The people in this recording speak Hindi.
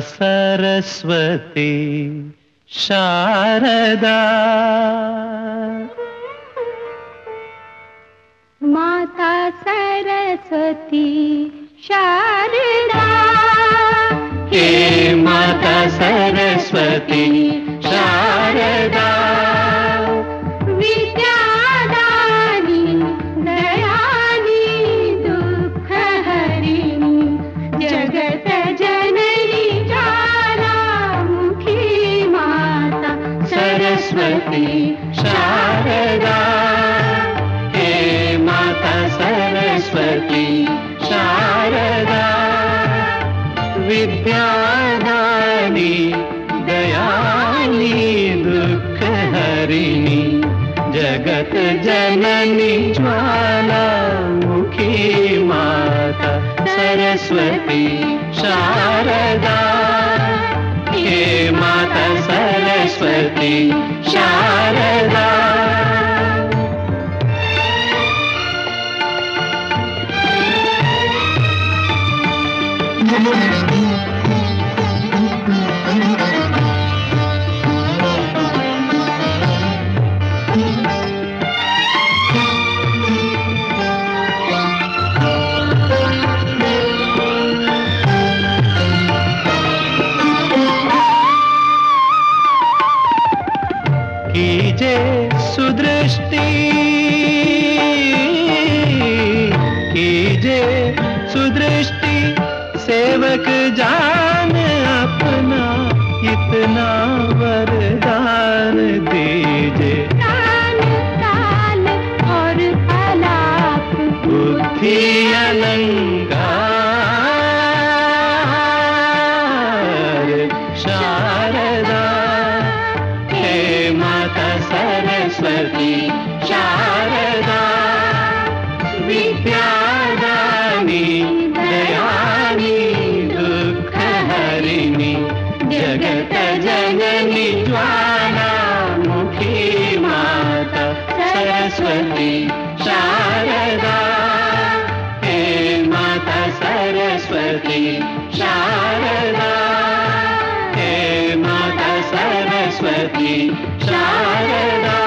सरस्वती शारदा। माता सरस्वती शारदा। हे माता सरस्वती शारदा। हे माता सरस्वती शारदा। विद्यादानी दयानी दुःखहरिणी जगत जननी, ज्वालामुखी माता सरस्वती शारदा। हे सरस्वती शारदा। कीजे सुदृष्टि। कीजे सुदृष्टि सेवक जान अपना इतना वरदान दीजे। ताल ताल और बुद्धि सरस्वती, शारदा, विद्यादानी, दयानी, दुःखहरिणी, जगत जननी, ज्वालामुखी माता, सरस्वती, शारदा। हे माता सरस्वती, शारदा। माता सरस्वती, शारदा।